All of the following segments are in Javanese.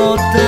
我的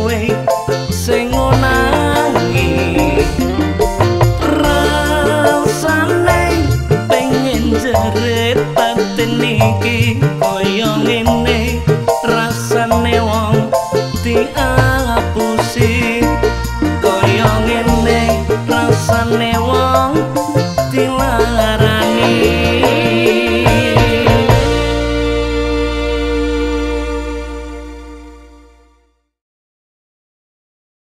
iki koyo ngene rasane wong tiang